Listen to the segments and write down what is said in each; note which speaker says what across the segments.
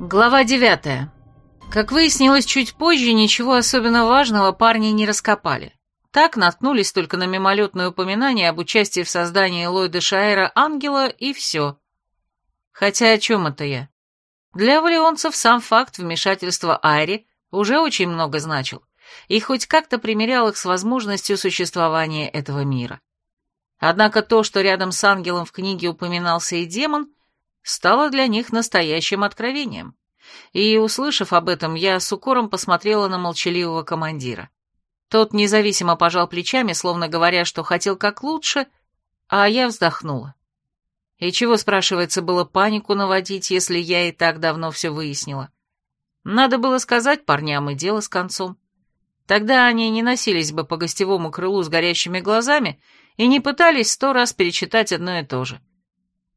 Speaker 1: Глава девятая. Как выяснилось чуть позже, ничего особенно важного парни не раскопали. Так наткнулись только на мимолетное упоминание об участии в создании Ллойда Шайера «Ангела» и все. Хотя о чем это я? Для валионцев сам факт вмешательства Айри уже очень много значил, и хоть как-то примерял их с возможностью существования этого мира. Однако то, что рядом с ангелом в книге упоминался и демон, стало для них настоящим откровением. И, услышав об этом, я с укором посмотрела на молчаливого командира. Тот независимо пожал плечами, словно говоря, что хотел как лучше, а я вздохнула. И чего, спрашивается, было панику наводить, если я и так давно все выяснила? Надо было сказать парням и дело с концом. Тогда они не носились бы по гостевому крылу с горящими глазами и не пытались сто раз перечитать одно и то же.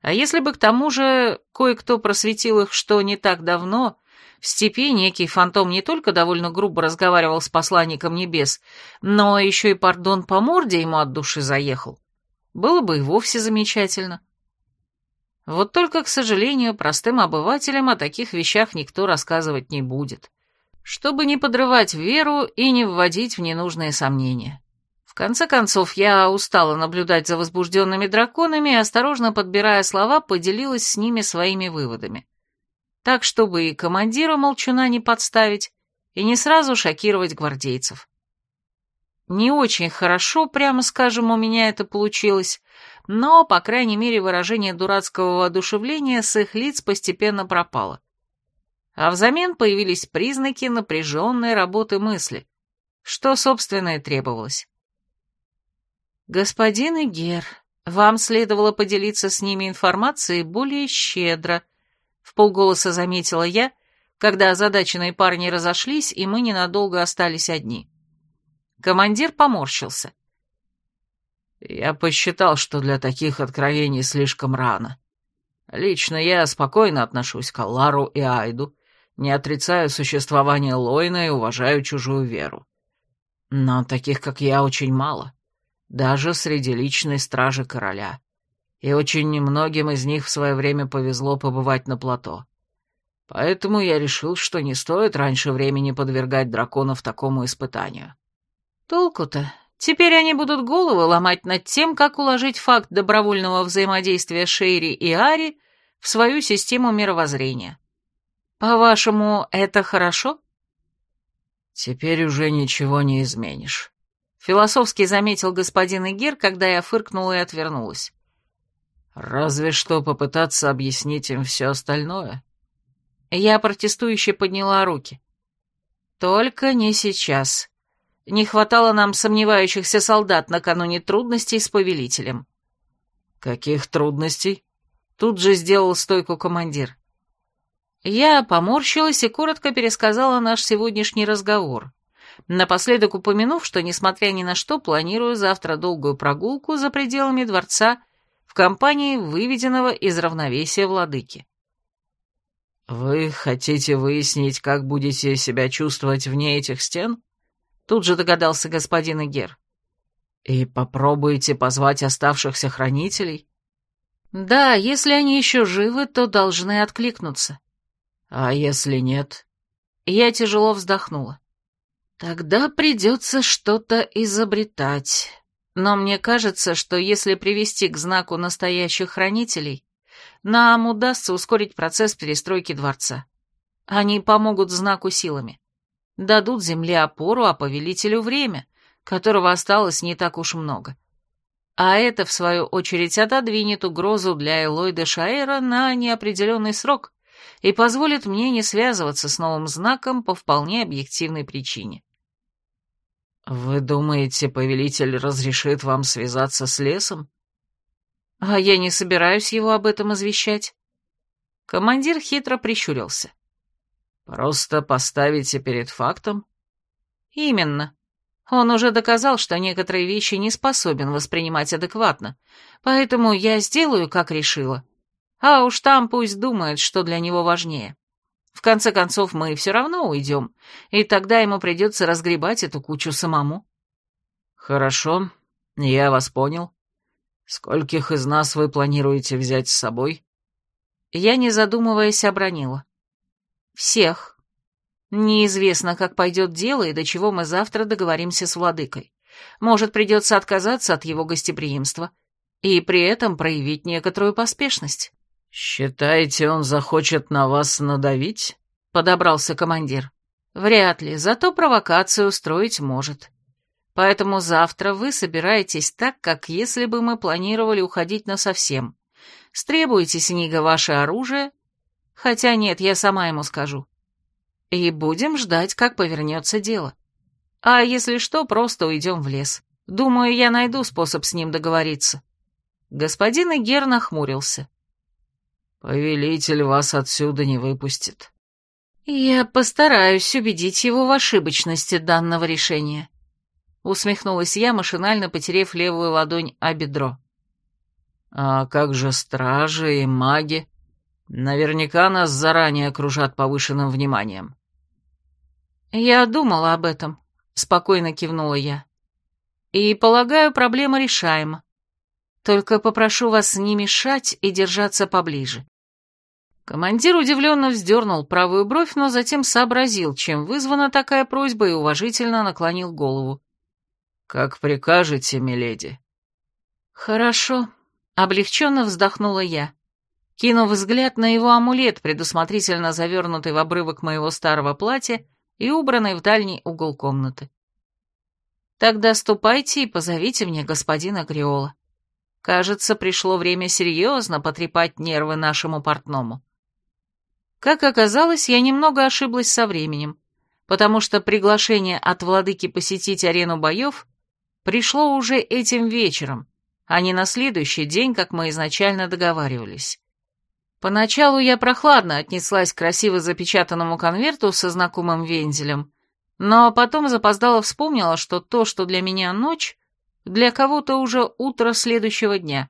Speaker 1: А если бы к тому же кое-кто просветил их, что не так давно в степи некий фантом не только довольно грубо разговаривал с посланником небес, но еще и, пардон, по морде ему от души заехал, было бы и вовсе замечательно. Вот только, к сожалению, простым обывателям о таких вещах никто рассказывать не будет, чтобы не подрывать веру и не вводить в ненужные сомнения. В конце концов, я устала наблюдать за возбужденными драконами и, осторожно подбирая слова, поделилась с ними своими выводами. Так, чтобы и командира молчуна не подставить, и не сразу шокировать гвардейцев. Не очень хорошо, прямо скажем, у меня это получилось, но, по крайней мере, выражение дурацкого воодушевления с их лиц постепенно пропало. А взамен появились признаки напряженной работы мысли, что, собственно, и требовалось. «Господин Игер, вам следовало поделиться с ними информацией более щедро», — в полголоса заметила я, когда озадаченные парни разошлись, и мы ненадолго остались одни. Командир поморщился. «Я посчитал, что для таких откровений слишком рано. Лично я спокойно отношусь к Аллару и Айду, не отрицаю существование Лойна и уважаю чужую веру. Но таких, как я, очень мало даже среди личной стражи короля. И очень немногим из них в свое время повезло побывать на плато. Поэтому я решил, что не стоит раньше времени подвергать драконов такому испытанию. Толку-то? Теперь они будут головы ломать над тем, как уложить факт добровольного взаимодействия Шейри и Ари в свою систему мировоззрения. По-вашему, это хорошо? Теперь уже ничего не изменишь. Философски заметил господин Игер, когда я фыркнула и отвернулась. Разве что попытаться объяснить им все остальное. Я протестующе подняла руки. Только не сейчас. Не хватало нам сомневающихся солдат накануне трудностей с повелителем. Каких трудностей? Тут же сделал стойку командир. Я поморщилась и коротко пересказала наш сегодняшний разговор напоследок упомянув, что, несмотря ни на что, планирую завтра долгую прогулку за пределами дворца в компании выведенного из равновесия владыки. «Вы хотите выяснить, как будете себя чувствовать вне этих стен?» Тут же догадался господин Игер. «И попробуете позвать оставшихся хранителей?» «Да, если они еще живы, то должны откликнуться». «А если нет?» Я тяжело вздохнула. Тогда придется что-то изобретать. Но мне кажется, что если привести к знаку настоящих хранителей, нам удастся ускорить процесс перестройки дворца. Они помогут знаку силами. Дадут земле опору, а повелителю время, которого осталось не так уж много. А это, в свою очередь, отодвинет угрозу для Элойда Шаэра на неопределенный срок и позволит мне не связываться с новым знаком по вполне объективной причине. «Вы думаете, повелитель разрешит вам связаться с лесом?» «А я не собираюсь его об этом извещать». Командир хитро прищурился. «Просто поставите перед фактом?» «Именно. Он уже доказал, что некоторые вещи не способен воспринимать адекватно, поэтому я сделаю, как решила. А уж там пусть думает, что для него важнее». В конце концов, мы все равно уйдем, и тогда ему придется разгребать эту кучу самому. Хорошо, я вас понял. Скольких из нас вы планируете взять с собой? Я, не задумываясь, обронила. Всех. Неизвестно, как пойдет дело и до чего мы завтра договоримся с владыкой. Может, придется отказаться от его гостеприимства и при этом проявить некоторую поспешность.
Speaker 2: «Считаете, он захочет на вас надавить?» — подобрался командир.
Speaker 1: «Вряд ли, зато провокацию устроить может. Поэтому завтра вы собираетесь так, как если бы мы планировали уходить насовсем. Стребуете с ваше оружие, хотя нет, я сама ему скажу. И будем ждать, как повернется дело. А если что, просто уйдем в лес. Думаю, я найду способ с ним договориться». Господин Игер нахмурился.
Speaker 2: «Повелитель вас отсюда не выпустит».
Speaker 1: «Я постараюсь убедить его в ошибочности данного решения», — усмехнулась я, машинально потерев левую ладонь о бедро.
Speaker 2: «А как же стражи и маги? Наверняка нас заранее окружат повышенным вниманием».
Speaker 1: «Я думала об этом», — спокойно кивнула я. «И, полагаю, проблема решаема. Только попрошу вас не мешать и держаться поближе». Командир удивленно вздернул правую бровь, но затем сообразил, чем вызвана такая просьба, и уважительно наклонил голову.
Speaker 2: «Как прикажете, миледи».
Speaker 1: «Хорошо», — облегченно вздохнула я, кинув взгляд на его амулет, предусмотрительно завернутый в обрывок моего старого платья и убранный в дальний угол комнаты. «Тогда ступайте и позовите мне господина Гриола. Кажется, пришло время серьезно потрепать нервы нашему портному». Как оказалось, я немного ошиблась со временем, потому что приглашение от владыки посетить арену боев пришло уже этим вечером, а не на следующий день, как мы изначально договаривались. Поначалу я прохладно отнеслась к красиво запечатанному конверту со знакомым вензелем, но потом запоздала вспомнила, что то, что для меня ночь, для кого-то уже утро следующего дня,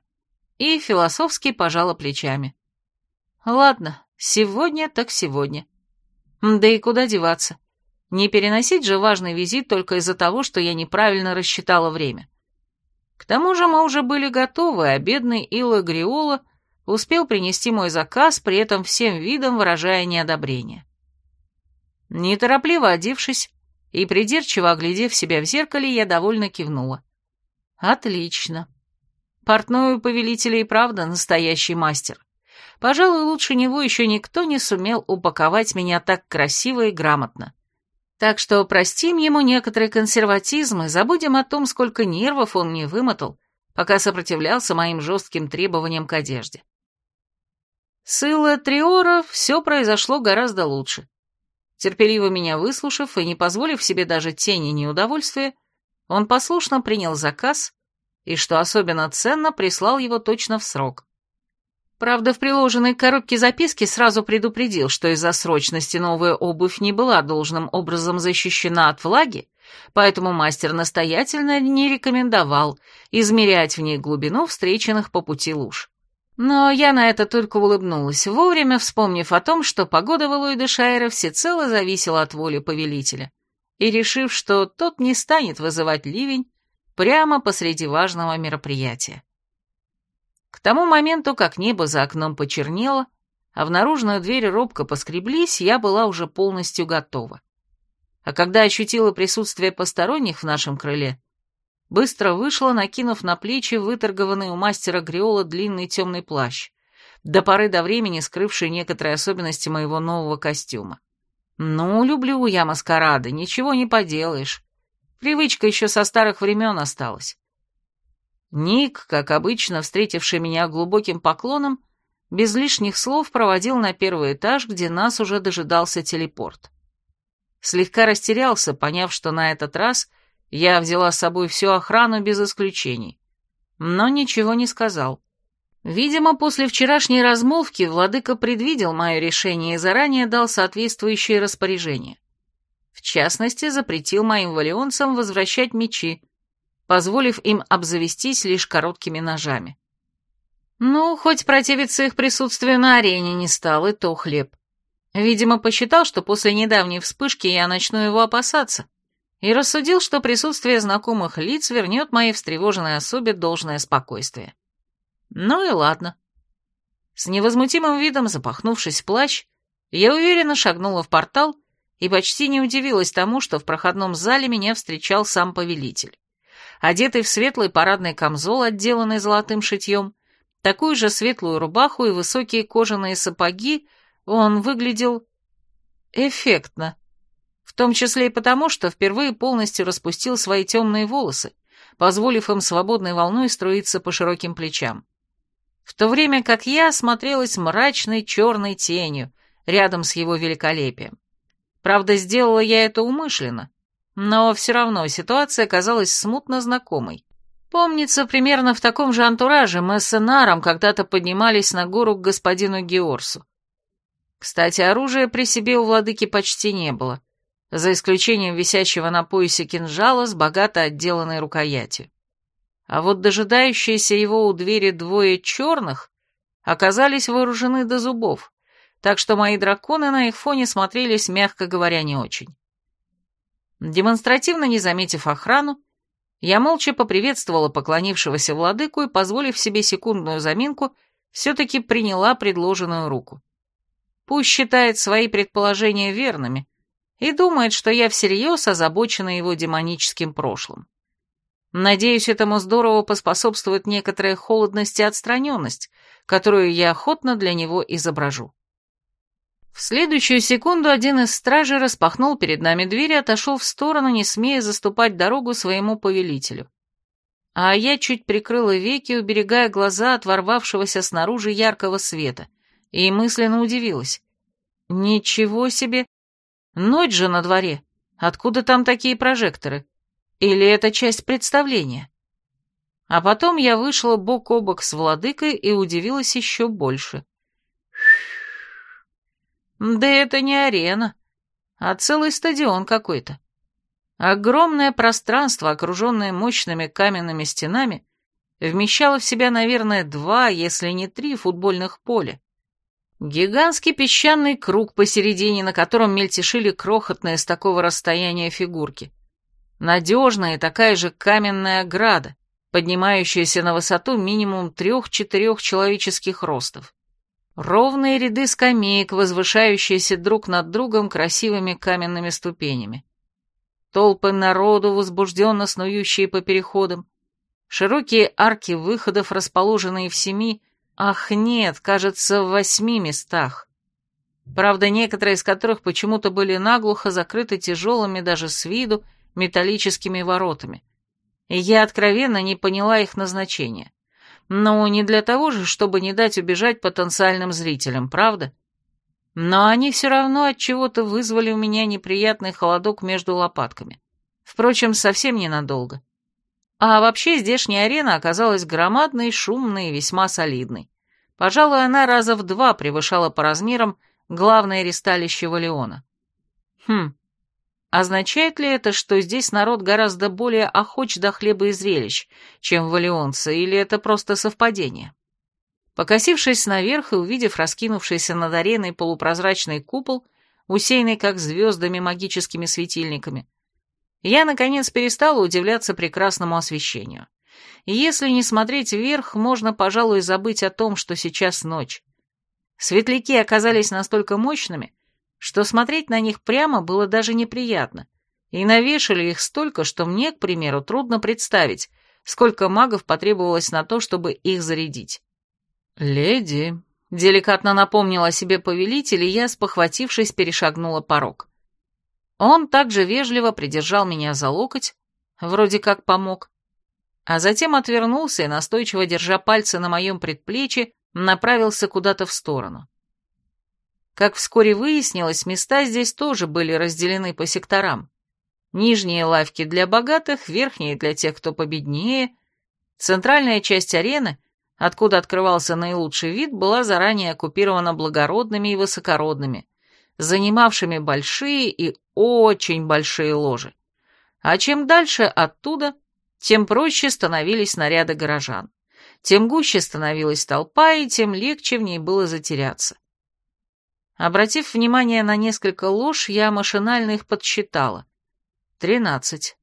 Speaker 1: и философски пожала плечами. Ладно, Сегодня так сегодня. Да и куда деваться? Не переносить же важный визит только из-за того, что я неправильно рассчитала время. К тому же мы уже были готовы, а бедный Илла Гриола успел принести мой заказ, при этом всем видом выражая неодобрение. Неторопливо одевшись и придирчиво оглядев себя в зеркале, я довольно кивнула. Отлично. Портной у повелителя и правда настоящий мастер. Пожалуй, лучше него еще никто не сумел упаковать меня так красиво и грамотно. Так что простим ему некоторый консерватизм и забудем о том, сколько нервов он мне вымотал, пока сопротивлялся моим жестким требованиям к одежде. С Илла Триора все произошло гораздо лучше. Терпеливо меня выслушав и не позволив себе даже тени неудовольствия, он послушно принял заказ и, что особенно ценно, прислал его точно в срок. Правда, в приложенной коробке записки сразу предупредил, что из-за срочности новая обувь не была должным образом защищена от влаги, поэтому мастер настоятельно не рекомендовал измерять в ней глубину встреченных по пути луж. Но я на это только улыбнулась, вовремя вспомнив о том, что погода в Эллойде Шайра всецело зависела от воли повелителя, и решив, что тот не станет вызывать ливень прямо посреди важного мероприятия. К тому моменту, как небо за окном почернело, а в наружную дверь робко поскреблись, я была уже полностью готова. А когда ощутила присутствие посторонних в нашем крыле, быстро вышла, накинув на плечи выторгованный у мастера Гриола длинный темный плащ, до поры до времени скрывший некоторые особенности моего нового костюма. Ну, люблю я маскарады, ничего не поделаешь. Привычка еще со старых времен осталась. Ник, как обычно, встретивший меня глубоким поклоном, без лишних слов проводил на первый этаж, где нас уже дожидался телепорт. Слегка растерялся, поняв, что на этот раз я взяла с собой всю охрану без исключений, но ничего не сказал. Видимо, после вчерашней размолвки владыка предвидел мое решение и заранее дал соответствующие распоряжения. В частности, запретил моим валионцам возвращать мечи, позволив им обзавестись лишь короткими ножами. Ну, хоть противиться их присутствию на арене не стал, и то хлеб. Видимо, посчитал, что после недавней вспышки я начну его опасаться, и рассудил, что присутствие знакомых лиц вернет моей встревоженной особе должное спокойствие. Ну и ладно. С невозмутимым видом запахнувшись в плащ, Я уверенно шагнула в портал и почти не удивилась тому, что в проходном зале меня встречал сам повелитель. Одетый в светлый парадный камзол, отделанный золотым шитьем, такую же светлую рубаху и высокие кожаные сапоги, он выглядел эффектно. В том числе и потому, что впервые полностью распустил свои темные волосы, позволив им свободной волной струиться по широким плечам. В то время как я смотрелась мрачной черной тенью рядом с его великолепием. Правда, сделала я это умышленно, но все равно ситуация казалась смутно знакомой. Помнится, примерно в таком же антураже мы с Энаром когда-то поднимались на гору к господину Георсу. Кстати, оружия при себе у владыки почти не было, за исключением висящего на поясе кинжала с богато отделанной рукоятью. А вот дожидающиеся его у двери двое черных оказались вооружены до зубов, так что мои драконы на их фоне смотрелись, мягко говоря, не очень. Демонстративно не заметив охрану, я молча поприветствовала поклонившегося владыку и, позволив себе секундную заминку, все-таки приняла предложенную руку. Пусть считает свои предположения верными и думает, что я всерьез озабочена его демоническим прошлым. Надеюсь, этому здорово поспособствует некоторая холодность и отстраненность, которую я охотно для него изображу. В следующую секунду один из стражей распахнул перед нами дверь и отошел в сторону, не смея заступать дорогу своему повелителю. А я чуть прикрыла веки, уберегая глаза от ворвавшегося снаружи яркого света, и мысленно удивилась. Ничего себе! Ночь же на дворе. Откуда там такие прожекторы? Или это часть представления? А потом я вышла бок о бок с владыкой и удивилась еще больше. Да это не арена, а целый стадион какой-то. Огромное пространство, окруженное мощными каменными стенами, вмещало в себя, наверное, два, если не три футбольных поля. Гигантский песчаный круг посередине, на котором мельтешили крохотные с такого расстояния фигурки. Надежная такая же каменная ограда, поднимающаяся на высоту минимум трех-четырех человеческих ростов. Ровные ряды скамеек, возвышающиеся друг над другом красивыми каменными ступенями. Толпы народу, возбужденно снующие по переходам. Широкие арки выходов, расположенные в семи, ах нет, кажется, в восьми местах. Правда, некоторые из которых почему-то были наглухо закрыты тяжелыми даже с виду металлическими воротами. И я откровенно не поняла их назначения. Но не для того же, чтобы не дать убежать потенциальным зрителям, правда? Но они все равно от чего-то вызвали у меня неприятный холодок между лопатками. Впрочем, совсем ненадолго. А вообще здешняя арена оказалась громадной, шумной и весьма солидной. Пожалуй, она раза в два превышала по размерам главное ресталище Валиона. Хм, Означает ли это, что здесь народ гораздо более охоч до хлеба и зрелищ, чем валионцы, или это просто совпадение? Покосившись наверх и увидев раскинувшийся над ареной полупрозрачный купол, усеянный как звездами магическими светильниками, я, наконец, перестала удивляться прекрасному освещению. Если не смотреть вверх, можно, пожалуй, забыть о том, что сейчас ночь. Светляки оказались настолько мощными, что смотреть на них прямо было даже неприятно, и навешали их столько, что мне, к примеру, трудно представить, сколько магов потребовалось на то, чтобы их зарядить. «Леди», — деликатно напомнила себе повелитель, и я, спохватившись, перешагнула порог. Он также вежливо придержал меня за локоть, вроде как помог, а затем отвернулся и, настойчиво держа пальцы на моем предплечье, направился куда-то в сторону. Как вскоре выяснилось, места здесь тоже были разделены по секторам. Нижние лавки для богатых, верхние для тех, кто победнее. Центральная часть арены, откуда открывался наилучший вид, была заранее оккупирована благородными и высокородными, занимавшими большие и очень большие ложи. А чем дальше оттуда, тем проще становились наряды горожан. Тем гуще становилась толпа, и тем легче в ней было затеряться. Обратив внимание на несколько лож, я машинально их подсчитала. Тринадцать.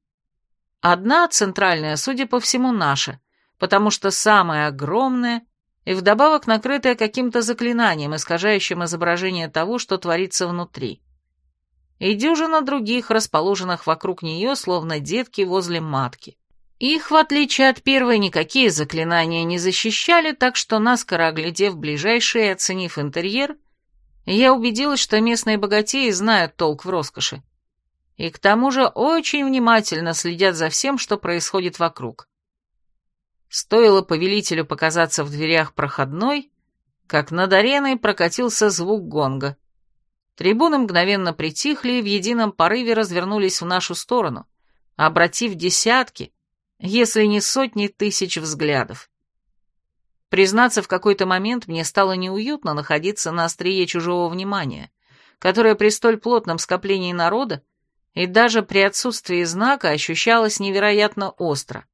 Speaker 1: Одна центральная, судя по всему, наша, потому что самая огромная и вдобавок накрытая каким-то заклинанием, искажающим изображение того, что творится внутри. И дюжина других, расположенных вокруг нее, словно детки возле матки. Их, в отличие от первой, никакие заклинания не защищали, так что, наскоро оглядев ближайшие и оценив интерьер, я убедилась, что местные богатеи знают толк в роскоши. И к тому же очень внимательно следят за всем, что происходит вокруг. Стоило повелителю показаться в дверях проходной, как над ареной прокатился звук гонга. Трибуны мгновенно притихли и в едином порыве развернулись в нашу сторону, обратив десятки, если не сотни тысяч взглядов. Признаться, в какой-то момент мне стало неуютно находиться на острие чужого внимания, которое при столь плотном скоплении народа и даже при отсутствии знака ощущалось невероятно остро.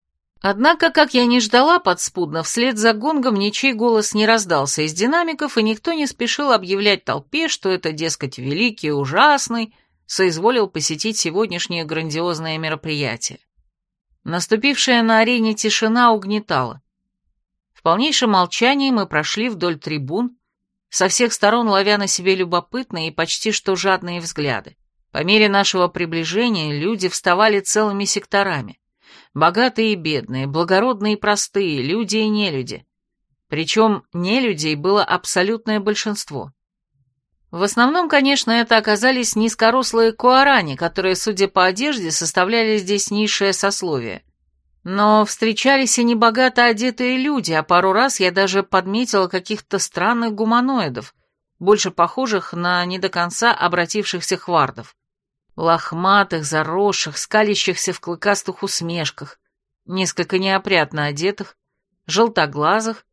Speaker 1: Однако, как я не ждала подспудно, вслед за гонгом ничей голос не раздался из динамиков, и никто не спешил объявлять толпе, что это, дескать, великий ужасный, соизволил посетить сегодняшнее грандиозное мероприятие. Наступившая на арене тишина угнетала. Полнейшем молчании мы прошли вдоль трибун, со всех сторон ловя на себе любопытные и почти что жадные взгляды. По мере нашего приближения люди вставали целыми секторами. Богатые и бедные, благородные и простые, люди и нелюди. Причем нелюдей было абсолютное большинство. В основном, конечно, это оказались низкорослые куарани, которые, судя по одежде, составляли здесь низшее сословие. Но встречались и небогато одетые люди, а пару раз я даже подметила каких-то странных гуманоидов, больше похожих на не до конца обратившихся хвардов. Лохматых, заросших, скалящихся в клыкастых усмешках, несколько неопрятно одетых, желтоглазых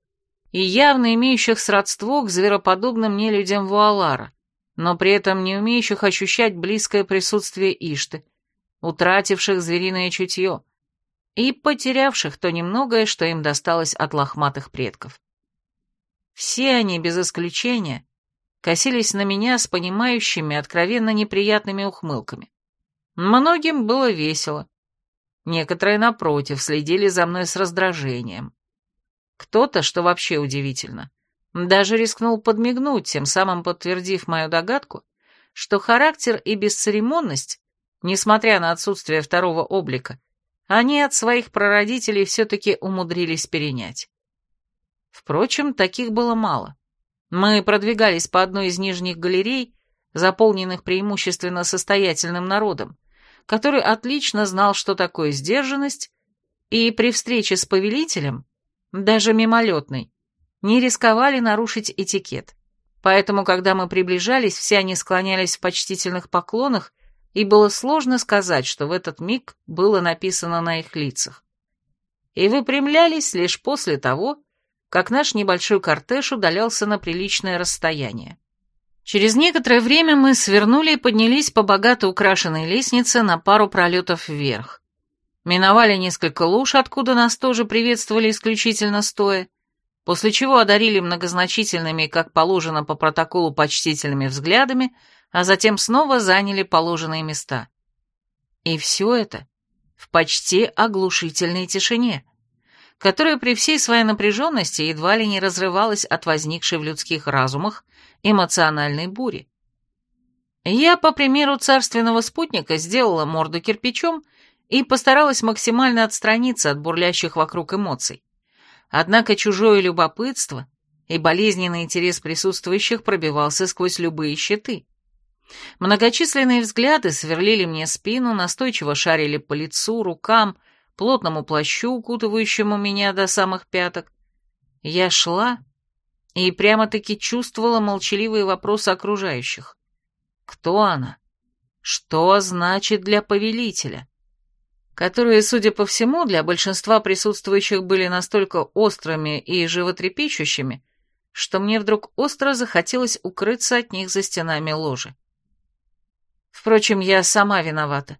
Speaker 1: и явно имеющих сродство к звероподобным нелюдям Вуалара, но при этом не умеющих ощущать близкое присутствие Ишты, утративших звериное чутье и потерявших то немногое, что им досталось от лохматых предков. Все они, без исключения, косились на меня с понимающими, откровенно неприятными ухмылками. Многим было весело. Некоторые, напротив, следили за мной с раздражением. Кто-то, что вообще удивительно, даже рискнул подмигнуть, тем самым подтвердив мою догадку, что характер и бесцеремонность, несмотря на отсутствие второго облика, они от своих прародителей все-таки умудрились перенять. Впрочем, таких было мало. Мы продвигались по одной из нижних галерей, заполненных преимущественно состоятельным народом, который отлично знал, что такое сдержанность, и при встрече с повелителем, даже мимолетной, не рисковали нарушить этикет. Поэтому, когда мы приближались, все они склонялись в почтительных поклонах, и было сложно сказать, что в этот миг было написано на их лицах. И выпрямлялись лишь после того, как наш небольшой кортеж удалялся на приличное расстояние. Через некоторое время мы свернули и поднялись по богато украшенной лестнице на пару пролетов вверх. Миновали несколько луж, откуда нас тоже приветствовали исключительно стоя, после чего одарили многозначительными, как положено по протоколу, почтительными взглядами, а затем снова заняли положенные места. И все это в почти оглушительной тишине которая при всей своей напряженности едва ли не разрывалась от возникшей в людских разумах эмоциональной бури. Я, по примеру царственного спутника, сделала морду кирпичом и постаралась максимально отстраниться от бурлящих вокруг эмоций. Однако чужое любопытство и болезненный интерес присутствующих пробивался сквозь любые щиты. Многочисленные взгляды сверлили мне спину, настойчиво шарили по лицу, рукам, плотному плащу, укутывающему меня до самых пяток. Я шла и прямо-таки чувствовала молчаливые вопросы окружающих. Кто она? Что значит для повелителя? Которые, судя по всему, для большинства присутствующих были настолько острыми и животрепещущими, что мне вдруг остро захотелось укрыться от них за стенами ложи. Впрочем, я сама виновата.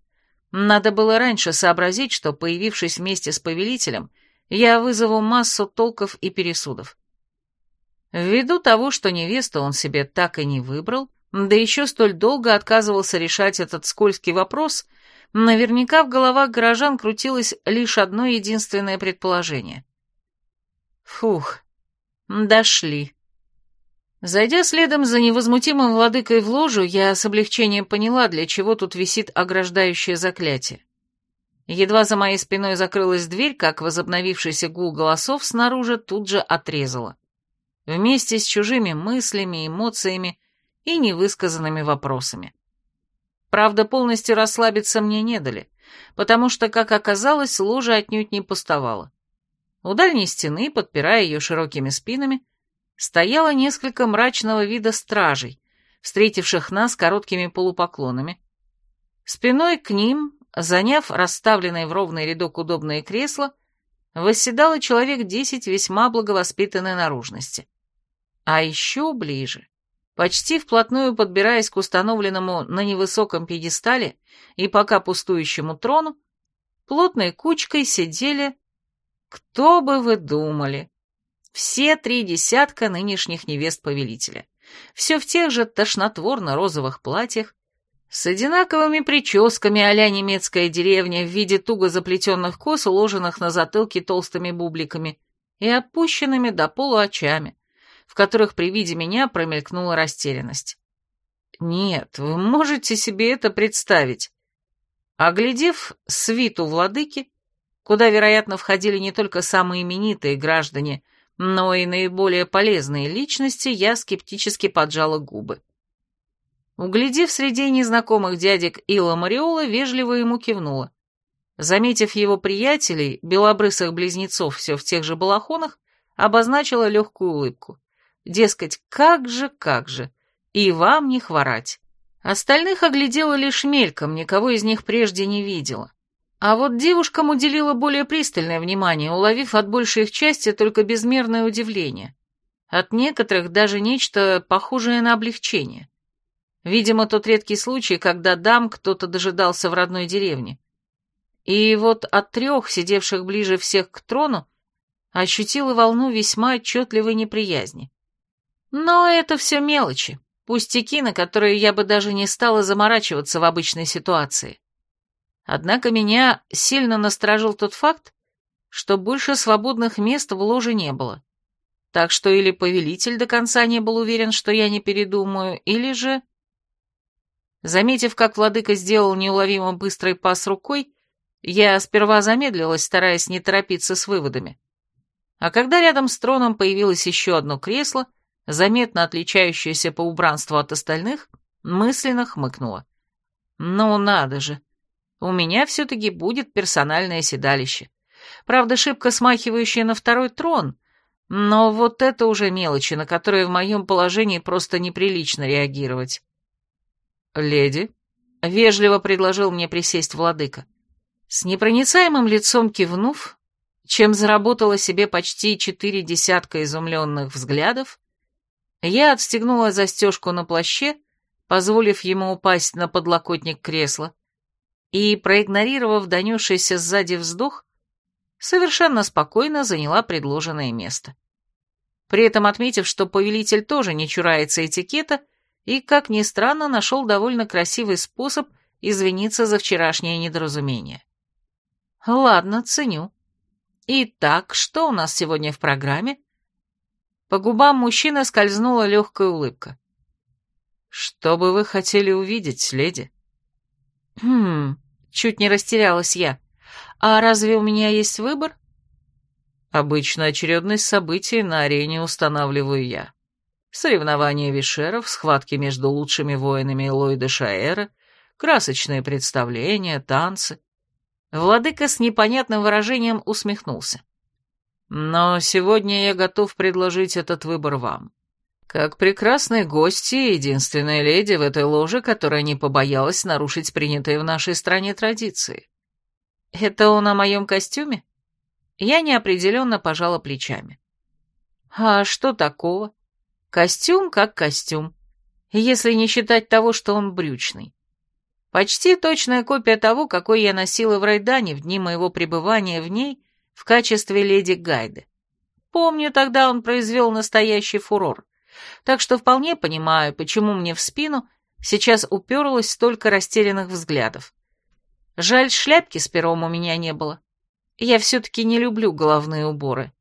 Speaker 1: Надо было раньше сообразить, что, появившись вместе с повелителем, я вызову массу толков и пересудов. Ввиду того, что невесту он себе так и не выбрал, да еще столь долго отказывался решать этот скользкий вопрос, наверняка в головах горожан крутилось лишь одно единственное предположение. Фух, Дошли. Зайдя следом за невозмутимым владыкой в ложу, я с облегчением поняла, для чего тут висит ограждающее заклятие. Едва за моей спиной закрылась дверь, как возобновившийся гул голосов снаружи тут же отрезала. Вместе с чужими мыслями, эмоциями и невысказанными вопросами. Правда, полностью расслабиться мне не дали, потому что, как оказалось, ложа отнюдь не пустовала. У дальней стены, подпирая ее широкими спинами, стояло несколько мрачного вида стражей, встретивших нас короткими полупоклонами. Спиной к ним, заняв расставленные в ровный рядок удобные кресла, восседало человек десять весьма благовоспитанной наружности. А еще ближе, почти вплотную подбираясь к установленному на невысоком пьедестале и пока пустующему трону, плотной кучкой сидели... Кто бы вы думали? Все три десятка нынешних невест повелителя. Все в тех же тошнотворно-розовых платьях, с одинаковыми прическами а немецкая деревня в виде туго заплетенных кос, уложенных на затылке толстыми бубликами, и опущенными до полу очами, в которых при виде меня промелькнула растерянность. Нет, вы можете себе это представить. Оглядев свиту владыки, куда, вероятно, входили не только самые именитые граждане, но и наиболее полезные личности, я скептически поджала губы. Углядев среди незнакомых дядек Ила Мариола, вежливо ему кивнула. Заметив его приятелей, белобрысых близнецов все в тех же балахонах, обозначила легкую улыбку. Дескать, как же, как же, и вам не хворать. Остальных оглядела лишь мельком, никого из них прежде не видела. А вот девушкам уделила более пристальное внимание, уловив от большей их части только безмерное удивление. От некоторых даже нечто похожее на облегчение. Видимо, тот редкий случай, когда дам кто-то дожидался в родной деревне. И вот от трех, сидевших ближе всех к трону, ощутила волну весьма отчетливой неприязни. Но это все мелочи, пустяки, на которые я бы даже не стала заморачиваться в обычной ситуации. Однако меня сильно насторожил тот факт, что больше свободных мест в ложе не было. Так что или повелитель до конца не был уверен, что я не передумаю, или же... Заметив, как владыка сделал неуловимо быстрый пас рукой, я сперва замедлилась, стараясь не торопиться с выводами. А когда рядом с троном появилось еще одно кресло, заметно отличающееся по убранству от остальных, мысленно хмыкнула. «Ну надо же! У меня все-таки будет персональное седалище. Правда, шибко смахивающее на второй трон, но вот это уже мелочи, на которые в моем положении просто неприлично реагировать». «Леди», — вежливо предложил мне присесть владыка. С непроницаемым лицом кивнув, чем заработала себе почти четыре десятка изумленных взглядов, я отстегнула застежку на плаще, позволив ему упасть на подлокотник кресла, и, проигнорировав донесшийся сзади вздох, совершенно спокойно заняла предложенное место. При этом отметив, что повелитель тоже не чурается этикета, и, как ни странно, нашел довольно красивый способ извиниться за вчерашнее недоразумение. Ладно, ценю. Итак, что у нас сегодня в программе? По губам мужчины скользнула легкая улыбка. «Что бы вы хотели увидеть, леди?» «Хм...» — чуть не растерялась я. «А разве у меня есть выбор?» «Обычно очередность событий на арене устанавливаю я. Соревнования вишеров, схватки между лучшими воинами Ллойда Шаэра, красочные представления, танцы. Владыка с непонятным выражением усмехнулся. Но сегодня я готов предложить этот выбор вам. Как прекрасной гости и единственная леди в этой ложе, которая не побоялась нарушить принятые в нашей стране традиции. Это он о моем костюме? Я неопределенно пожала плечами. А что такого? Костюм как костюм, если не считать того, что он брючный. Почти точная копия того, какой я носила в Райдане в дни моего пребывания в ней в качестве леди Гайды. Помню, тогда он произвел настоящий фурор, так что вполне понимаю, почему мне в спину сейчас уперлось столько растерянных взглядов. Жаль, шляпки с пером у меня не было. Я все-таки не люблю головные уборы.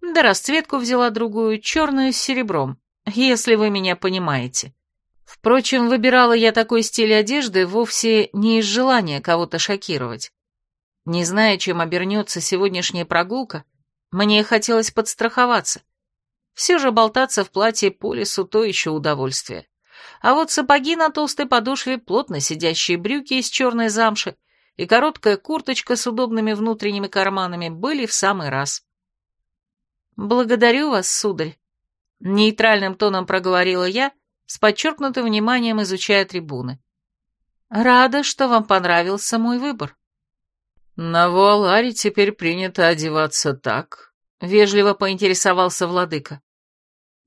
Speaker 1: Да расцветку взяла другую, черную с серебром, если вы меня понимаете. Впрочем, выбирала я такой стиль одежды вовсе не из желания кого-то шокировать. Не зная, чем обернется сегодняшняя прогулка, мне хотелось подстраховаться. Все же болтаться в платье по лесу то еще удовольствие. А вот сапоги на толстой подошве, плотно сидящие брюки из черной замши и короткая курточка с удобными внутренними карманами были в самый раз. «Благодарю вас, сударь», — нейтральным тоном проговорила я, с подчеркнутым вниманием изучая трибуны. «Рада, что вам понравился мой выбор».
Speaker 2: «На Вуаларе теперь принято одеваться так», — вежливо поинтересовался владыка.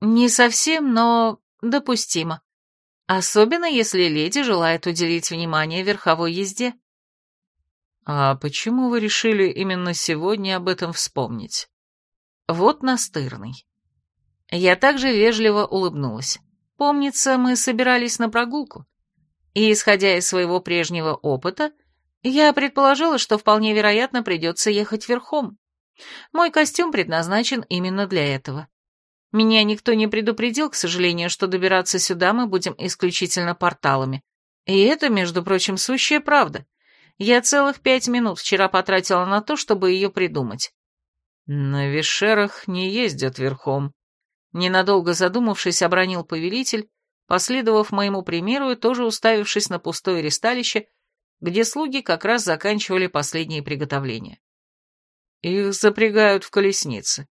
Speaker 1: «Не совсем, но допустимо. Особенно, если леди желает уделить внимание верховой езде».
Speaker 2: «А почему вы решили именно сегодня об этом вспомнить?»
Speaker 1: «Вот настырный». Я также вежливо улыбнулась. Помнится, мы собирались на прогулку. И, исходя из своего прежнего опыта, я предположила, что вполне вероятно придется ехать верхом. Мой костюм предназначен именно для этого. Меня никто не предупредил, к сожалению, что добираться сюда мы будем исключительно порталами. И это, между прочим, сущая правда. Я целых пять минут вчера потратила на то, чтобы ее придумать.
Speaker 2: На вишерах не ездят верхом, Ненадолго задумавшись, обронил повелитель, последовав моему примеру и тоже уставившись на пустое ристалище, где слуги как раз заканчивали последние приготовления. Их запрягают в колесницы.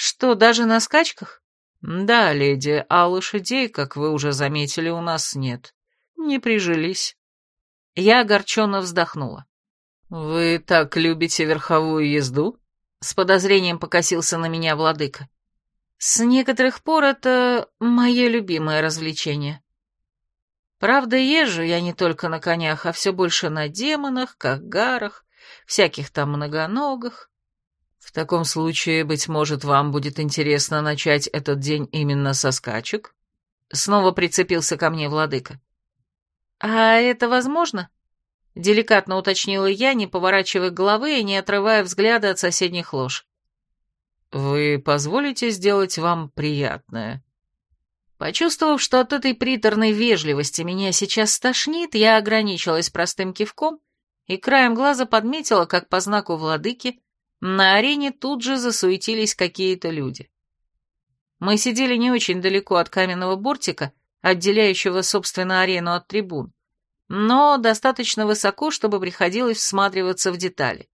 Speaker 1: Что, даже на скачках?
Speaker 2: Да, леди, а лошадей, как вы уже заметили, у нас нет. Не прижились.
Speaker 1: Я огорченно вздохнула.
Speaker 2: Вы так любите верховую езду?
Speaker 1: С подозрением покосился на меня владыка. С некоторых пор это мое любимое развлечение. Правда, езжу я не только на конях, а все больше на демонах, кагарах, всяких там многоногах.
Speaker 2: В таком случае, быть может, вам будет интересно начать этот день именно со скачек?
Speaker 1: Снова прицепился ко мне владыка. А это возможно? Деликатно уточнила я, не поворачивая головы и не отрывая взгляда от соседних лож.
Speaker 2: «Вы позволите сделать вам приятное?»
Speaker 1: Почувствовав, что от этой приторной вежливости меня сейчас стошнит, я ограничилась простым кивком и краем глаза подметила, как по знаку владыки на арене тут же засуетились какие-то люди. Мы сидели не очень далеко от каменного бортика, отделяющего, собственно, арену от трибун, но достаточно высоко, чтобы приходилось всматриваться в детали.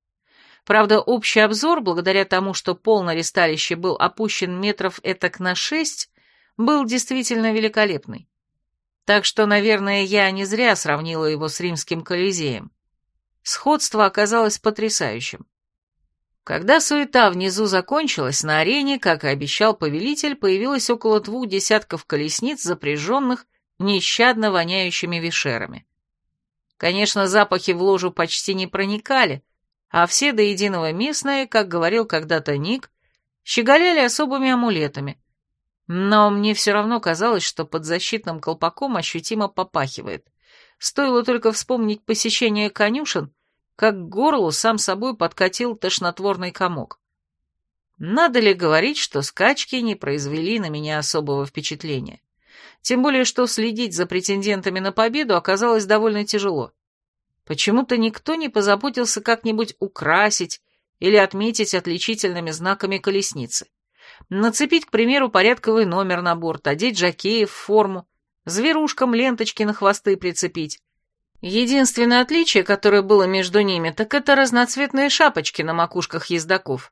Speaker 1: Правда, общий обзор, благодаря тому, что пол на ресталище был опущен метров этак на шесть, был действительно великолепный. Так что, наверное, я не зря сравнила его с римским Колизеем. Сходство оказалось потрясающим. Когда суета внизу закончилась, на арене, как и обещал повелитель, появилось около двух десятков колесниц, запряженных нещадно воняющими вишерами. Конечно, запахи в ложу почти не проникали, а все до единого местные, как говорил когда-то Ник, щеголяли особыми амулетами. Но мне все равно казалось, что под защитным колпаком ощутимо попахивает. Стоило только вспомнить посещение конюшен, как к горлу сам собой подкатил тошнотворный комок. Надо ли говорить, что скачки не произвели на меня особого впечатления? Тем более, что следить за претендентами на победу оказалось довольно тяжело. Почему-то никто не позаботился как-нибудь украсить или отметить отличительными знаками колесницы. Нацепить, к примеру, порядковый номер на борт, одеть жакеев в форму, зверушкам ленточки на хвосты прицепить. Единственное отличие, которое было между ними, так это разноцветные шапочки на макушках ездаков.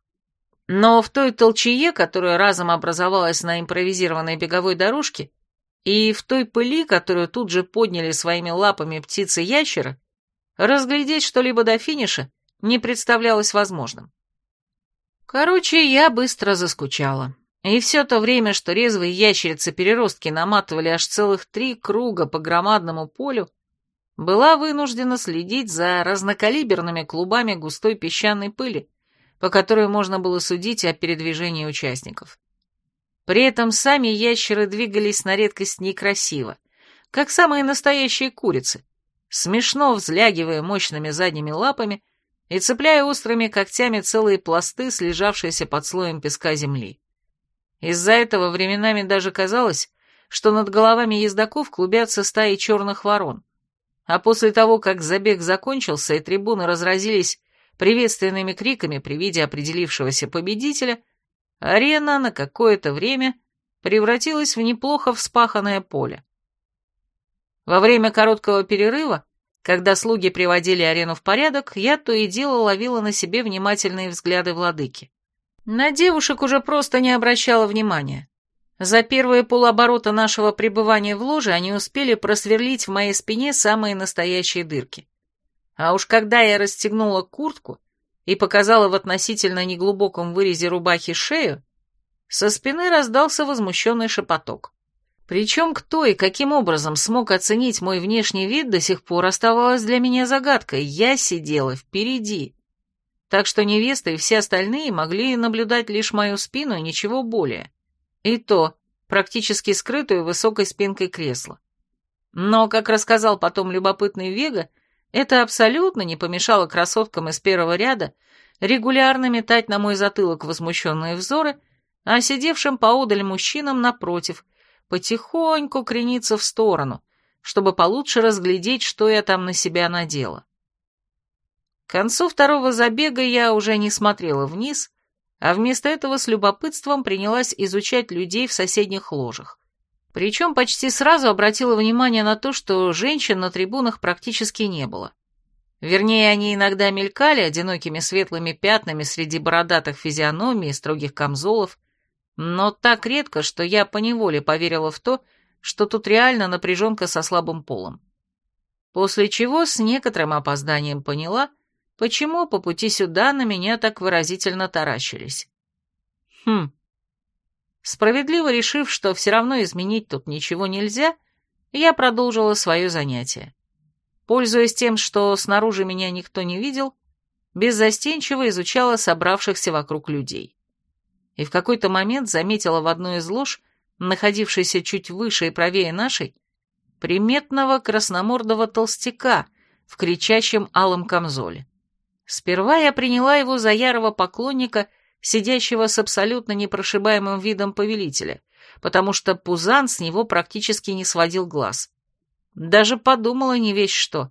Speaker 1: Но в той толчее, которая разом образовалась на импровизированной беговой дорожке, и в той пыли, которую тут же подняли своими лапами птицы-ящеры, Разглядеть что-либо до финиша не представлялось возможным. Короче, я быстро заскучала. И все то время, что резвые ящерицы-переростки наматывали аж целых три круга по громадному полю, была вынуждена следить за разнокалиберными клубами густой песчаной пыли, по которой можно было судить о передвижении участников. При этом сами ящеры двигались на редкость некрасиво, как самые настоящие курицы, смешно взлягивая мощными задними лапами и цепляя острыми когтями целые пласты, слежавшиеся под слоем песка земли. Из-за этого временами даже казалось, что над головами ездаков клубятся стаи черных ворон. А после того, как забег закончился и трибуны разразились приветственными криками при виде определившегося победителя, арена на какое-то время превратилась в неплохо вспаханное поле. Во время короткого перерыва, когда слуги приводили арену в порядок, я то и дело ловила на себе внимательные взгляды владыки. На девушек уже просто не обращала внимания. За первые полоборота нашего пребывания в ложе они успели просверлить в моей спине самые настоящие дырки. А уж когда я расстегнула куртку и показала в относительно неглубоком вырезе рубахи шею, со спины раздался возмущенный шепоток. Причем кто и каким образом смог оценить мой внешний вид до сих пор оставалось для меня загадкой. Я сидела впереди. Так что невеста и все остальные могли наблюдать лишь мою спину и ничего более. И то, практически скрытую высокой спинкой кресла. Но, как рассказал потом любопытный Вега, это абсолютно не помешало красоткам из первого ряда регулярно метать на мой затылок возмущенные взоры, а сидевшим поодаль мужчинам напротив потихоньку крениться в сторону, чтобы получше разглядеть, что я там на себя надела. К концу второго забега я уже не смотрела вниз, а вместо этого с любопытством принялась изучать людей в соседних ложах. Причем почти сразу обратила внимание на то, что женщин на трибунах практически не было. Вернее, они иногда мелькали одинокими светлыми пятнами среди бородатых физиономий и строгих камзолов, но так редко, что я поневоле поверила в то, что тут реально напряженка со слабым полом. После чего с некоторым опозданием поняла — почему по пути сюда на меня так выразительно таращились. Хм. Справедливо решив, что все равно изменить тут ничего нельзя, я продолжила свое занятие. Пользуясь тем, что снаружи меня никто не видел, беззастенчиво изучала собравшихся вокруг людей. И в какой-то момент заметила в одной из лож, находившейся чуть выше и правее нашей, приметного красномордого толстяка в кричащем алом камзоле. Сперва я приняла его за ярого поклонника, сидящего с абсолютно непрошибаемым видом повелителя, потому что Пузан с него практически не сводил глаз. Даже подумала не весь что,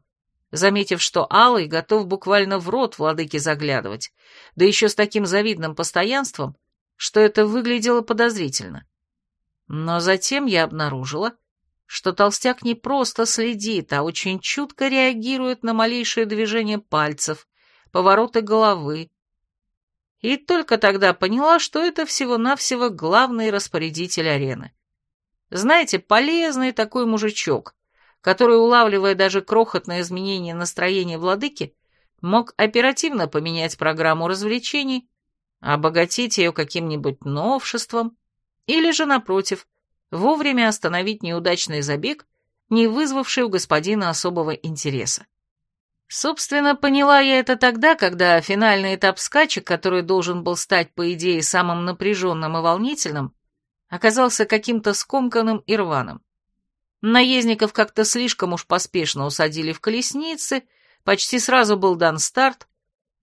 Speaker 1: заметив, что Алый готов буквально в рот владыки заглядывать, да еще с таким завидным постоянством, что это выглядело подозрительно. Но затем я обнаружила, что толстяк не просто следит, а очень чутко реагирует на малейшее движение пальцев, повороты головы. И только тогда поняла, что это всего-навсего главный распорядитель арены. Знаете, полезный такой мужичок, который, улавливая даже крохотное изменение настроения владыки, мог оперативно поменять программу развлечений, обогатить ее каким-нибудь новшеством, или же, напротив, вовремя остановить неудачный забег, не вызвавший у господина особого интереса. Собственно, поняла я это тогда, когда финальный этап скачек, который должен был стать, по идее, самым напряженным и волнительным, оказался каким-то скомканным и рваным. Наездников как-то слишком уж поспешно усадили в колесницы, почти сразу был дан старт.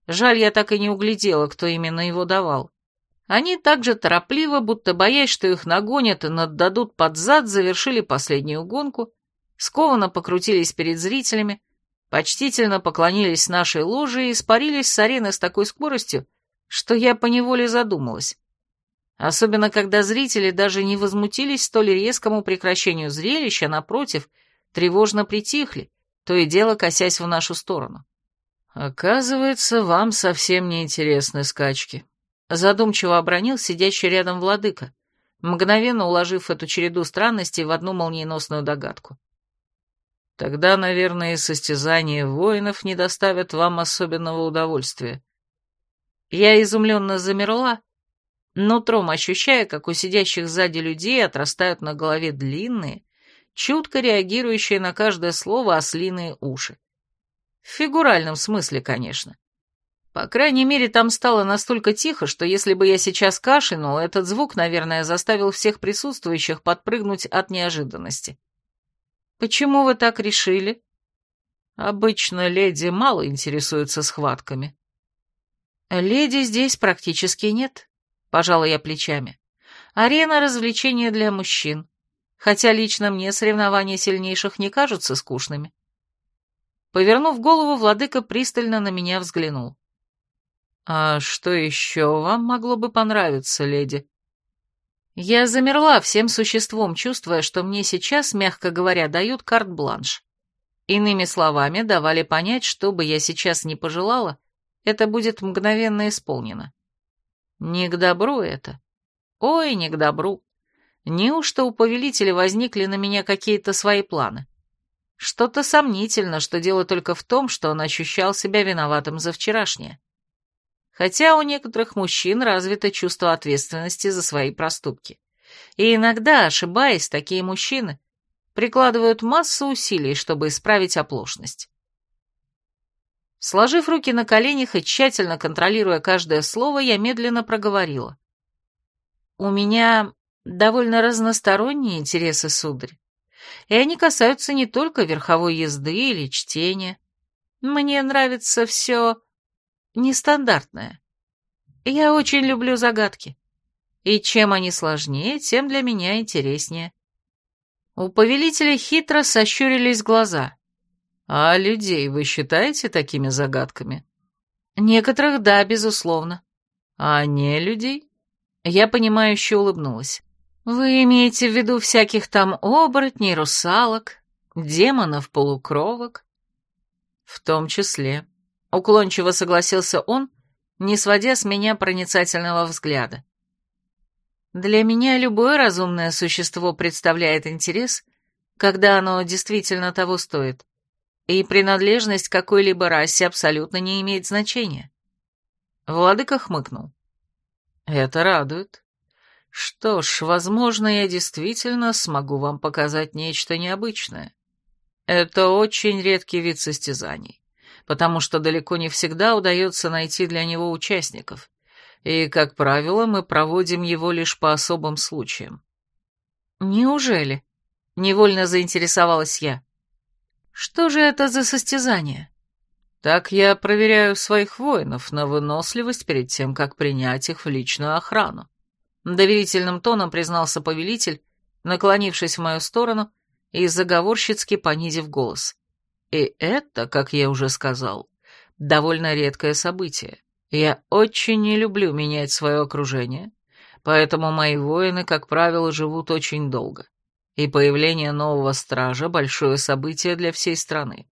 Speaker 1: Жаль, я так и не углядела, кто именно его давал. Они также торопливо, будто боясь, что их нагонят и наддадут под зад, завершили последнюю гонку, скованно покрутились перед зрителями, почтительно поклонились нашей ложе и испарились с арены с такой скоростью, что я поневоле задумалась. Особенно, когда зрители даже не возмутились столь резкому прекращению зрелища, напротив, тревожно притихли, то и дело косясь в нашу сторону. «Оказывается, вам совсем не интересны скачки», — задумчиво обронил сидящий рядом владыка, мгновенно уложив эту череду странностей в одну молниеносную догадку. Тогда, наверное, и состязания воинов не доставят вам особенного удовольствия. Я изумленно замерла, нутром ощущая, как у сидящих сзади людей отрастают на голове длинные, чутко реагирующие на каждое слово ослиные уши. В фигуральном смысле, конечно. По крайней мере, там стало настолько тихо, что если бы я сейчас кашлянул, этот звук, наверное, заставил всех присутствующих подпрыгнуть от неожиданности. «Почему вы так решили?» «Обычно леди мало интересуются схватками», Леди здесь практически нет, пожала я плечами. Арена развлечения для мужчин, хотя лично мне соревнования сильнейших не кажутся скучными. Повернув голову, владыка пристально на меня взглянул. «А что еще вам могло бы понравиться, леди?» Я замерла всем существом, чувствуя, что мне сейчас, мягко говоря, дают карт-бланш. Иными словами, давали понять, что бы я сейчас не пожелала, это будет мгновенно исполнено. Не к добру это. Ой, не к добру. Неужто у повелителя возникли на меня какие-то свои планы? Что-то сомнительно, что дело только в том, что он ощущал себя виноватым за вчерашнее. Хотя у некоторых мужчин развито чувство ответственности за свои проступки. И иногда, ошибаясь, такие мужчины прикладывают массу усилий, чтобы исправить оплошность. Сложив руки на коленях и тщательно контролируя каждое слово, я медленно проговорила. «У меня довольно разносторонние интересы, сударь и они касаются не только верховой езды или чтения. Мне нравится все нестандартное. Я очень люблю загадки. И чем они сложнее, тем для меня интереснее. У повелителя хитро сощурились глаза. «А людей вы считаете такими загадками?» «Некоторых, да, безусловно». «А не людей?» Я понимающе улыбнулась. «Вы имеете в виду всяких там оборотней, русалок, демонов-полукровок?» «В том числе», — уклончиво согласился он, не сводя с меня проницательного взгляда. «Для меня любое разумное существо представляет интерес, когда оно действительно того стоит, и принадлежность какой-либо расе абсолютно не имеет значения». Владыка хмыкнул. «Это радует. Что ж, возможно, я действительно смогу вам показать нечто необычное. Это очень редкий вид состязаний, потому что далеко не всегда удается найти для него участников, и, как правило, мы проводим его лишь по особым случаям. Неужели? Невольно заинтересовалась я. Что же это за состязание? Так я проверяю своих воинов на выносливость перед тем, как принять их в личную охрану. Доверительным тоном признался повелитель, наклонившись в мою сторону и заговорщицки понизив голос. И это, как я уже сказал, довольно редкое событие. Я очень не люблю менять свое окружение, поэтому мои воины, как правило, живут очень долго. И появление нового стража — большое событие для всей страны.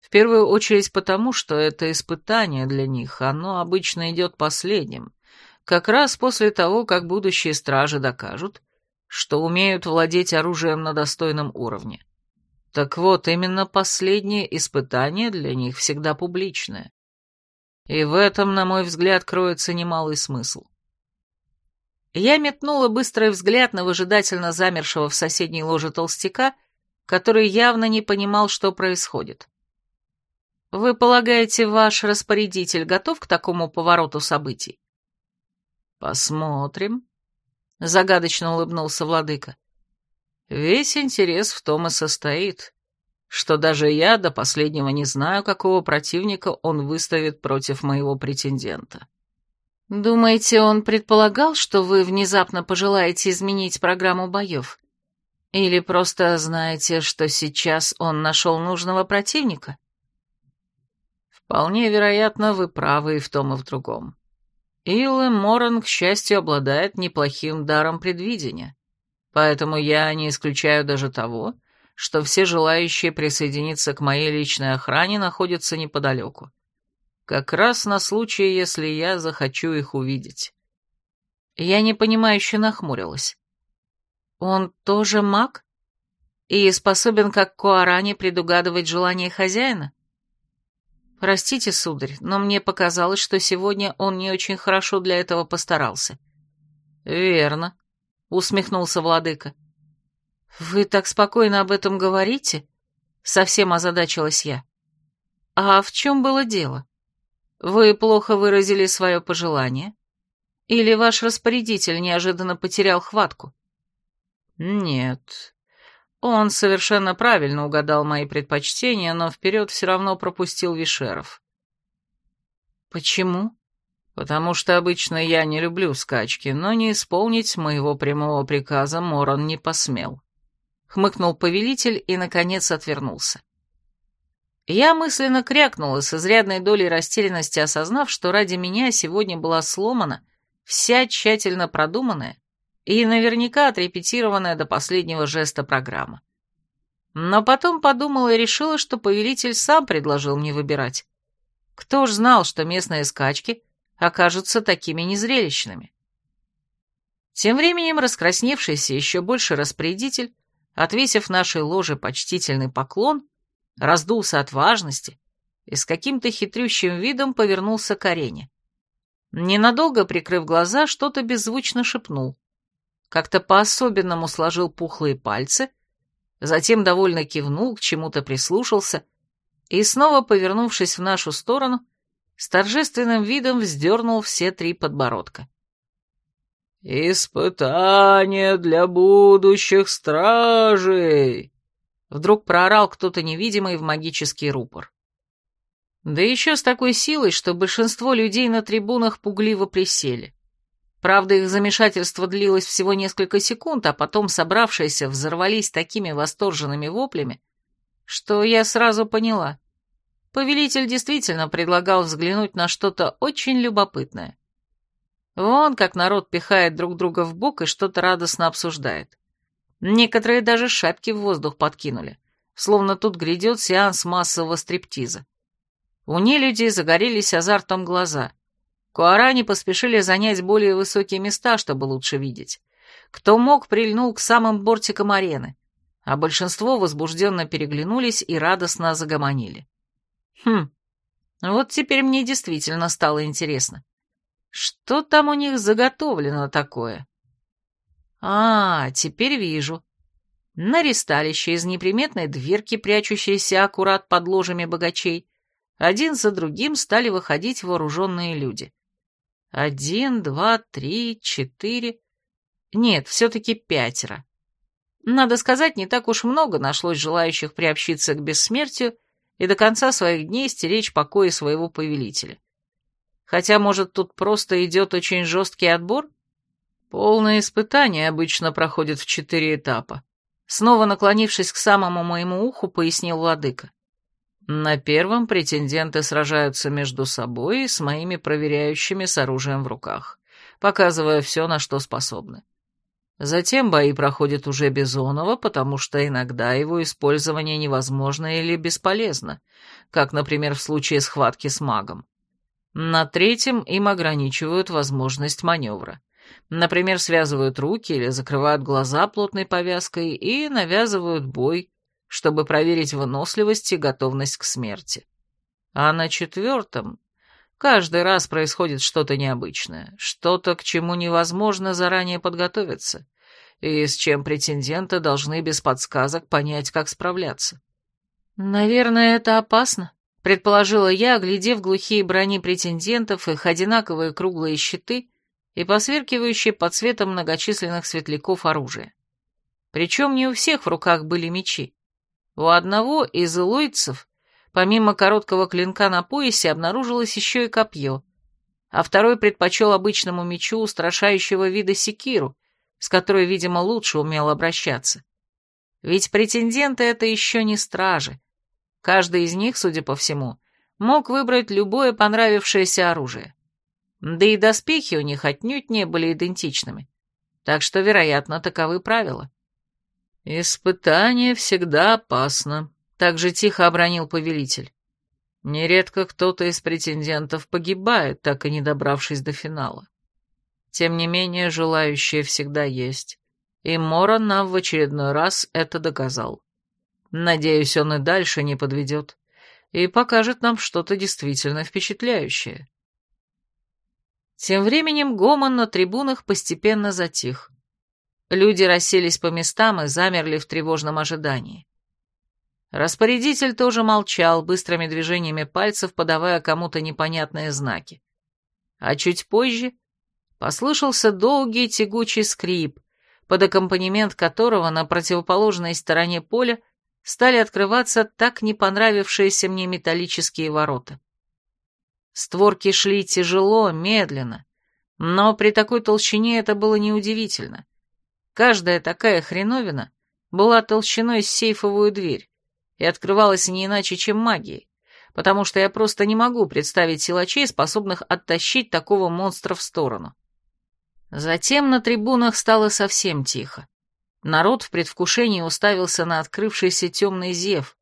Speaker 1: В первую очередь потому, что это испытание для них, оно обычно идет последним, как раз после того, как будущие стражи докажут, что умеют владеть оружием на достойном уровне. Так вот, именно последнее испытание для них всегда публичное. И в этом, на мой взгляд, кроется немалый смысл. Я метнула быстрый взгляд на выжидательно замершего в соседней ложе толстяка, который явно не понимал, что происходит. «Вы полагаете, ваш распорядитель готов к такому повороту событий?» «Посмотрим», — загадочно улыбнулся владыка. «Весь интерес в том и состоит, что даже я до последнего не знаю, какого противника он выставит против моего претендента». «Думаете, он предполагал, что вы внезапно пожелаете изменить программу боев? Или просто знаете, что сейчас он нашел нужного противника?» «Вполне вероятно, вы правы и в том, и в другом. Илла Моран, к счастью, обладает неплохим даром предвидения, поэтому я не исключаю даже того, что все желающие присоединиться к моей личной охране находятся неподалеку. Как раз на случай, если я захочу их увидеть. Я непонимающе нахмурилась. Он тоже маг? И способен, как Куарани, предугадывать желание хозяина? Простите, сударь, но мне показалось, что сегодня он не очень хорошо для этого постарался. Верно, усмехнулся владыка. Вы так спокойно об этом говорите? Совсем озадачилась я. А в чем было дело? Вы плохо выразили свое пожелание? Или ваш распорядитель неожиданно потерял хватку? Нет, он совершенно правильно угадал мои предпочтения, но вперед все равно пропустил Вишеров. «Почему?»
Speaker 2: «Потому что обычно я не люблю скачки, но не исполнить моего прямого приказа Моран не посмел». Хмыкнул повелитель и, наконец, отвернулся. Я мысленно крякнула с изрядной долей растерянности, осознав, что ради меня сегодня была сломана вся тщательно продуманная и наверняка отрепетированная до последнего жеста программа. Но потом подумала и решила, что повелитель сам предложил мне выбирать. Кто ж знал, что местные скачки окажутся такими незрелищными? Тем временем раскрасневшийся еще больше распорядитель, отвесив нашей ложе почтительный поклон, раздулся от важности и с каким-то хитрющим видом повернулся к арене. Ненадолго прикрыв глаза, что-то беззвучно шепнул. Как-то по-особенному сложил пухлые пальцы — затем довольно кивнул, к чему-то прислушался и, снова повернувшись в нашу сторону, с торжественным видом вздернул все три подбородка. «Испытание для будущих стражей!» Вдруг проорал кто-то невидимый в магический рупор. Да еще с такой силой, что большинство людей на трибунах пугливо присели. Правда, их замешательство длилось всего несколько секунд, а потом собравшиеся взорвались такими восторженными воплями, что я сразу поняла. Повелитель действительно предлагал взглянуть на что-то очень любопытное. Вон как народ пихает друг друга в бок и что-то радостно обсуждает. Некоторые даже шапки в воздух подкинули, словно тут грядет сеанс массового стриптиза. У нелюдей загорелись азартом глаза — Куарани поспешили занять более высокие места, чтобы лучше видеть. Кто мог, прильнул к самым бортикам арены, а большинство возбужденно переглянулись и радостно загомонили. Хм, вот теперь мне действительно стало интересно. Что там у них заготовлено такое? А, теперь вижу. На ристалище из неприметной дверки, прячущейся аккурат под ложами богачей, один за другим стали выходить вооруженные люди. Один, два, три, четыре... Нет, все-таки пятеро. Надо сказать, не так уж много нашлось желающих приобщиться к бессмертию и до конца своих дней стеречь покои своего повелителя. Хотя, может, тут просто идет очень жесткий отбор? Полное испытание обычно проходит в четыре этапа. Снова наклонившись к самому моему уху, пояснил владыка. На первом претенденты сражаются между собой и с моими проверяющими с оружием в руках, показывая все, на что способны. Затем бои проходят уже Бизонова, потому что иногда его использование невозможно или бесполезно, как, например, в случае схватки с магом. На третьем им ограничивают возможность маневра. Например, связывают руки или закрывают глаза плотной повязкой и навязывают бой, чтобы проверить выносливость и готовность к смерти. А на четвертом каждый раз происходит что-то необычное, что-то, к чему невозможно заранее подготовиться, и с чем претенденты должны без подсказок понять, как справляться. «Наверное, это опасно», — предположила я, оглядев глухие брони претендентов, их одинаковые круглые щиты и посверкивающие под цветом многочисленных светляков оружие. Причем не у всех в руках были мечи. У одного из илойцев, помимо короткого клинка на поясе, обнаружилось еще и копье, а второй предпочел обычному мечу устрашающего вида секиру, с которой, видимо, лучше умел обращаться. Ведь претенденты — это еще не стражи. Каждый из них, судя по всему, мог выбрать любое понравившееся оружие. Да и доспехи у них отнюдь не были идентичными. Так что, вероятно, таковы правила. «Испытание всегда опасно», — так же тихо обронил повелитель. «Нередко кто-то из претендентов погибает, так и не добравшись до финала. Тем не менее, желающие всегда есть, и Моран нам в очередной раз это доказал. Надеюсь, он и дальше не подведет и покажет нам что-то действительно впечатляющее». Тем временем гомон на трибунах постепенно затих. Люди расселись по местам и замерли в тревожном ожидании. Распорядитель тоже молчал, быстрыми движениями пальцев подавая кому-то непонятные знаки. А чуть позже послышался долгий тягучий скрип, под аккомпанемент которого на противоположной стороне поля стали открываться так не понравившиеся мне металлические ворота.
Speaker 1: Створки шли тяжело, медленно, но при такой толщине это было неудивительно. Каждая такая хреновина была толщиной с сейфовую дверь и открывалась не иначе, чем магией, потому что я просто не могу представить силачей, способных оттащить такого монстра в сторону. Затем на трибунах стало совсем тихо. Народ в предвкушении уставился на открывшийся темный зев,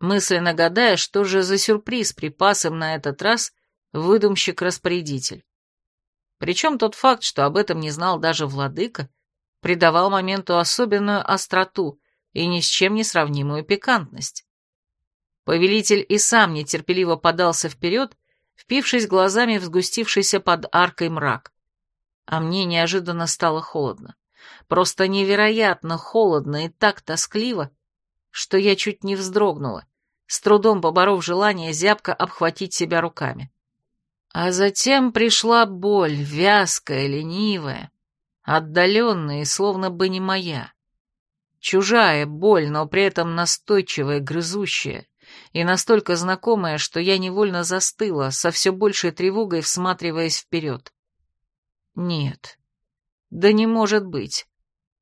Speaker 1: мысленно гадая, что же за сюрприз припас им на этот раз выдумщик-распорядитель. Причем тот факт, что об этом не знал даже владыка, придавал моменту особенную остроту и ни с чем не сравнимую пикантность. Повелитель и сам нетерпеливо подался вперед, впившись глазами в сгустившийся под аркой мрак. А мне неожиданно стало холодно. Просто невероятно холодно и так тоскливо, что я чуть не вздрогнула, с трудом поборов желание зябко обхватить себя руками. А затем пришла боль, вязкая, ленивая, отдаленная и словно бы не моя. Чужая боль, но при этом настойчивая, грызущая, и настолько знакомая, что я невольно застыла, со все большей тревогой всматриваясь вперед. Нет, да не может быть.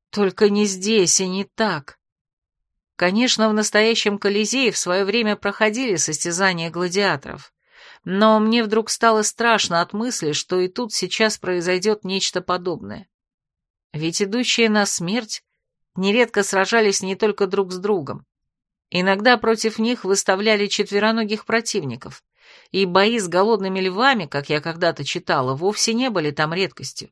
Speaker 1: Только не здесь и не так. Конечно, в настоящем Колизее в свое время проходили состязания гладиаторов, но мне вдруг стало страшно от мысли, что и тут сейчас произойдет нечто подобное. Ведь идущие на смерть нередко сражались не только друг с другом. Иногда против них выставляли четвероногих противников, и бои с голодными львами, как я когда-то читала, вовсе не были там редкостью.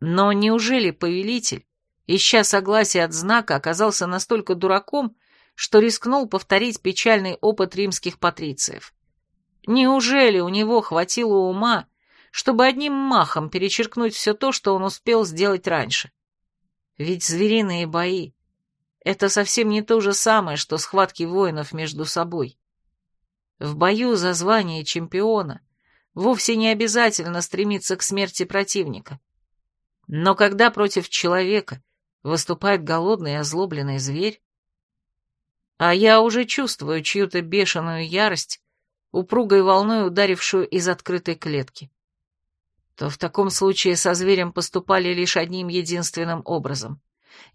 Speaker 1: Но неужели повелитель, ища согласия от знака, оказался настолько дураком, что рискнул повторить печальный опыт римских патрициев? Неужели у него хватило ума, чтобы одним махом перечеркнуть все то, что он успел сделать раньше? Ведь звериные бои — это совсем не то же самое, что схватки воинов между собой. В бою за звание чемпиона вовсе не обязательно стремиться к смерти противника. Но когда против человека выступает голодный и озлобленный зверь, а я уже чувствую чью-то бешеную ярость, упругой волной ударившую из открытой клетки, то в таком случае со зверем поступали лишь одним единственным образом.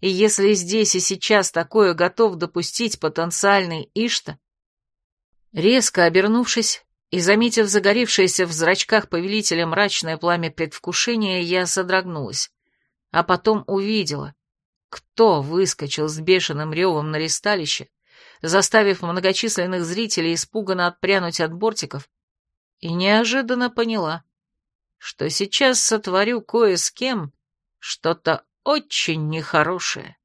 Speaker 1: И если здесь и сейчас такое готов допустить потенциальный Ишта, резко обернувшись, и, заметив загоревшееся в зрачках повелителя мрачное пламя предвкушения, я содрогнулась, а потом увидела, кто выскочил с бешеным ревом на ристалище, заставив многочисленных зрителей испуганно отпрянуть от бортиков, и неожиданно поняла, что сейчас сотворю кое с кем что-то очень нехорошее.